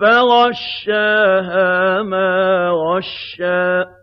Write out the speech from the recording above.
فَغَشَّاهَا مَا غَشَّىٰ